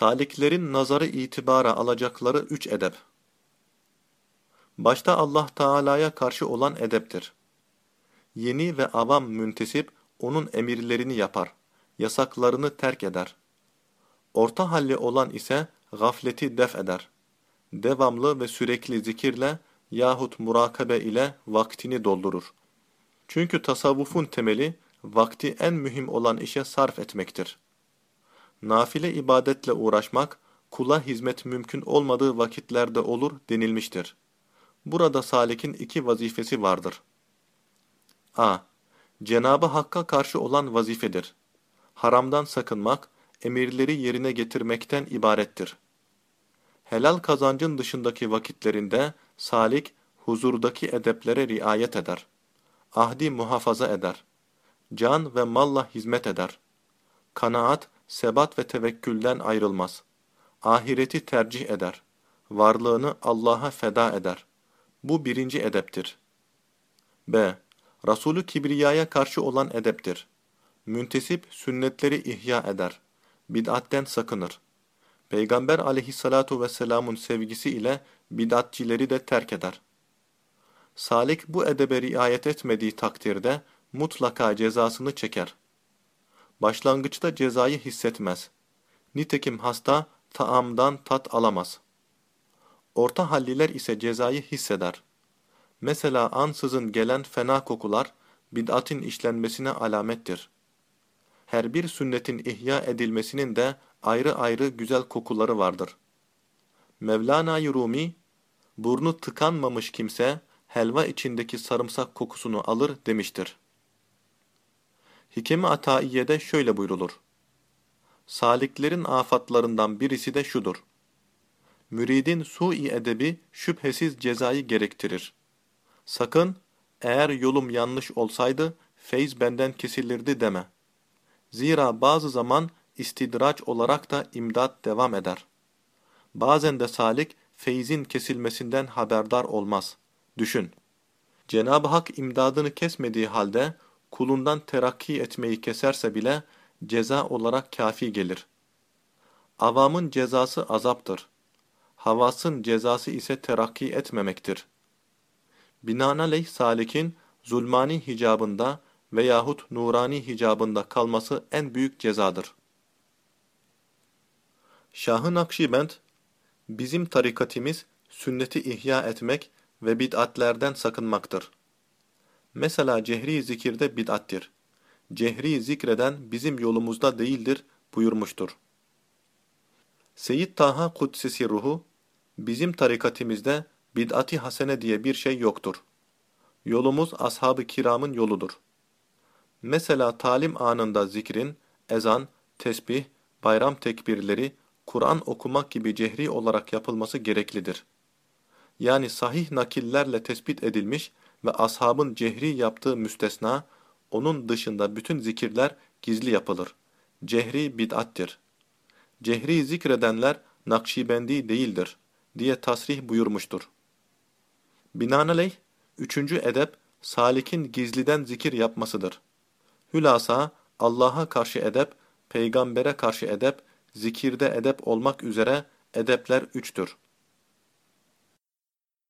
Saliklerin nazarı itibara alacakları üç edep. Başta Allah Teala'ya karşı olan edeptir. Yeni ve avam müntesip onun emirlerini yapar, yasaklarını terk eder. Orta halli olan ise gafleti def eder. Devamlı ve sürekli zikirle yahut murakabe ile vaktini doldurur. Çünkü tasavvufun temeli vakti en mühim olan işe sarf etmektir. Nafile ibadetle uğraşmak, kula hizmet mümkün olmadığı vakitlerde olur denilmiştir. Burada salikin iki vazifesi vardır. a. Cenabı Hakk'a karşı olan vazifedir. Haramdan sakınmak, emirleri yerine getirmekten ibarettir. Helal kazancın dışındaki vakitlerinde salik, huzurdaki edeplere riayet eder. Ahdi muhafaza eder. Can ve malla hizmet eder. Kanaat, sebat ve tevekkülden ayrılmaz. Ahireti tercih eder. Varlığını Allah'a feda eder. Bu birinci edeptir. B. Resulü Kibriya'ya karşı olan edeptir. Müntesip sünnetleri ihya eder. Bid'atten sakınır. Peygamber aleyhissalatu vesselamın sevgisi ile bid'atçileri de terk eder. Salik bu edebe riayet etmediği takdirde mutlaka cezasını çeker. Başlangıçta cezayı hissetmez. Nitekim hasta taamdan tat alamaz. Orta halliler ise cezayı hisseder. Mesela ansızın gelen fena kokular bid'atin işlenmesine alamettir. Her bir sünnetin ihya edilmesinin de ayrı ayrı güzel kokuları vardır. Mevlana Rumi, burnu tıkanmamış kimse helva içindeki sarımsak kokusunu alır demiştir. Hikemi Ataiye'de şöyle buyrulur. Saliklerin afatlarından birisi de şudur. Müridin sui edebi şüphesiz cezayı gerektirir. Sakın, eğer yolum yanlış olsaydı, feyz benden kesilirdi deme. Zira bazı zaman istidraç olarak da imdat devam eder. Bazen de salik, feyzin kesilmesinden haberdar olmaz. Düşün. Cenab-ı Hak imdadını kesmediği halde, kulundan terakki etmeyi keserse bile, ceza olarak kafi gelir. Avamın cezası azaptır. Havasın cezası ise terakki etmemektir. Binaenaleyh salikin zulmani hicabında veyahut nurani hicabında kalması en büyük cezadır. Şah-ı Nakşibend, bizim tarikatimiz sünneti ihya etmek ve bid'atlerden sakınmaktır. Mesela cehri zikirde bid'attir. Cehri zikreden bizim yolumuzda değildir buyurmuştur. Seyyid Taha Kudsesi ruhu, bizim tarikatimizde bid'ati hasene diye bir şey yoktur. Yolumuz ashab-ı kiramın yoludur. Mesela talim anında zikrin, ezan, tesbih, bayram tekbirleri, Kur'an okumak gibi cehri olarak yapılması gereklidir. Yani sahih nakillerle tespit edilmiş ve ashabın cehri yaptığı müstesna, onun dışında bütün zikirler gizli yapılır. Cehri bid'attir. Cehri zikredenler Nakşibendi değildir diye tasrih buyurmuştur. Binaenaleyh, üçüncü edep, salikin gizliden zikir yapmasıdır. Hülasa, Allah'a karşı edep, peygambere karşı edep, zikirde edep olmak üzere edepler üçtür.